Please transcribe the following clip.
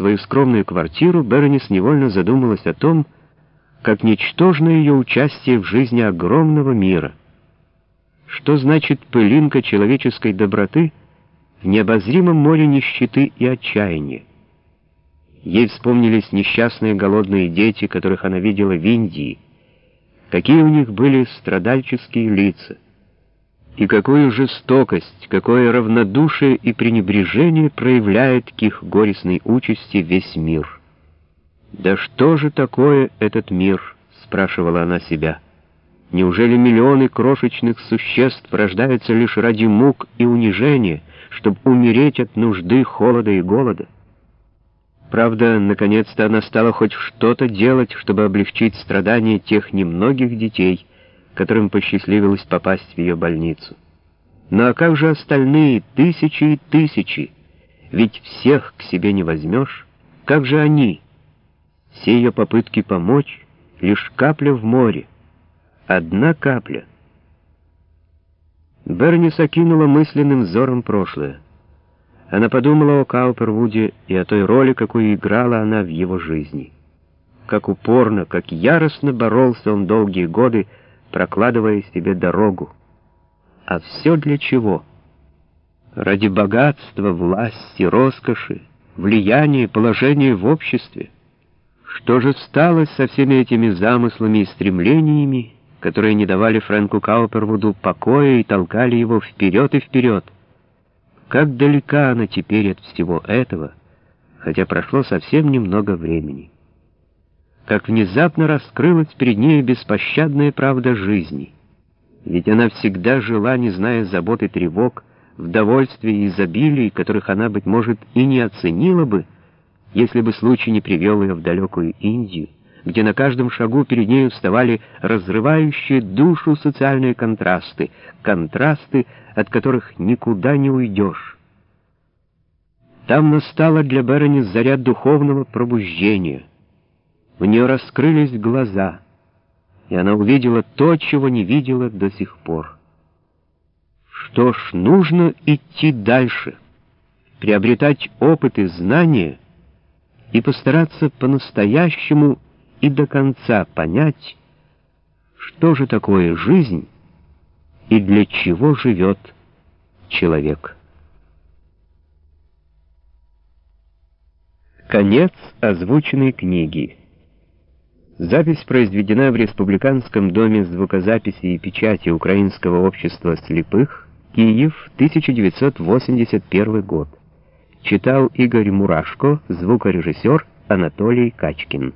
свою скромную квартиру, Беронис невольно задумалась о том, как ничтожно ее участие в жизни огромного мира. Что значит пылинка человеческой доброты в необозримом море нищеты и отчаяния? Ей вспомнились несчастные голодные дети, которых она видела в Индии, какие у них были страдальческие лица, и какую жестокость, какое равнодушие и пренебрежение проявляет к их горестной участи весь мир. «Да что же такое этот мир?» — спрашивала она себя. «Неужели миллионы крошечных существ рождаются лишь ради мук и унижения, чтобы умереть от нужды, холода и голода?» Правда, наконец-то она стала хоть что-то делать, чтобы облегчить страдания тех немногих детей, которым посчастливилось попасть в ее больницу. Ну а как же остальные тысячи и тысячи? Ведь всех к себе не возьмешь. Как же они? Все ее попытки помочь — лишь капля в море. Одна капля. Бернис окинула мысленным взором прошлое. Она подумала о Каупервуде и о той роли, какую играла она в его жизни. Как упорно, как яростно боролся он долгие годы, прокладывая себе дорогу. А все для чего? Ради богатства, власти, роскоши, влияния, положения в обществе. Что же стало со всеми этими замыслами и стремлениями, которые не давали Фрэнку Каупервуду покоя и толкали его вперед и вперед? Как далека она теперь от всего этого, хотя прошло совсем немного времени. Как внезапно раскрылась перед ней беспощадная правда жизни. Ведь она всегда жила, не зная забот и тревог, в довольстве и изобилии, которых она, быть может, и не оценила бы, если бы случай не привел ее в далекую Индию, где на каждом шагу перед ней вставали разрывающие душу социальные контрасты, контрасты, от которых никуда не уйдешь. Там настала для Берони заряд духовного пробуждения. У нее раскрылись глаза, и она увидела то, чего не видела до сих пор. Что ж, нужно идти дальше, приобретать опыт и знания — и постараться по-настоящему и до конца понять, что же такое жизнь и для чего живет человек. Конец озвученной книги. Запись произведена в Республиканском доме звукозаписи и печати Украинского общества слепых, Киев, 1981 год. Читал Игорь Мурашко, звукорежиссер Анатолий Качкин.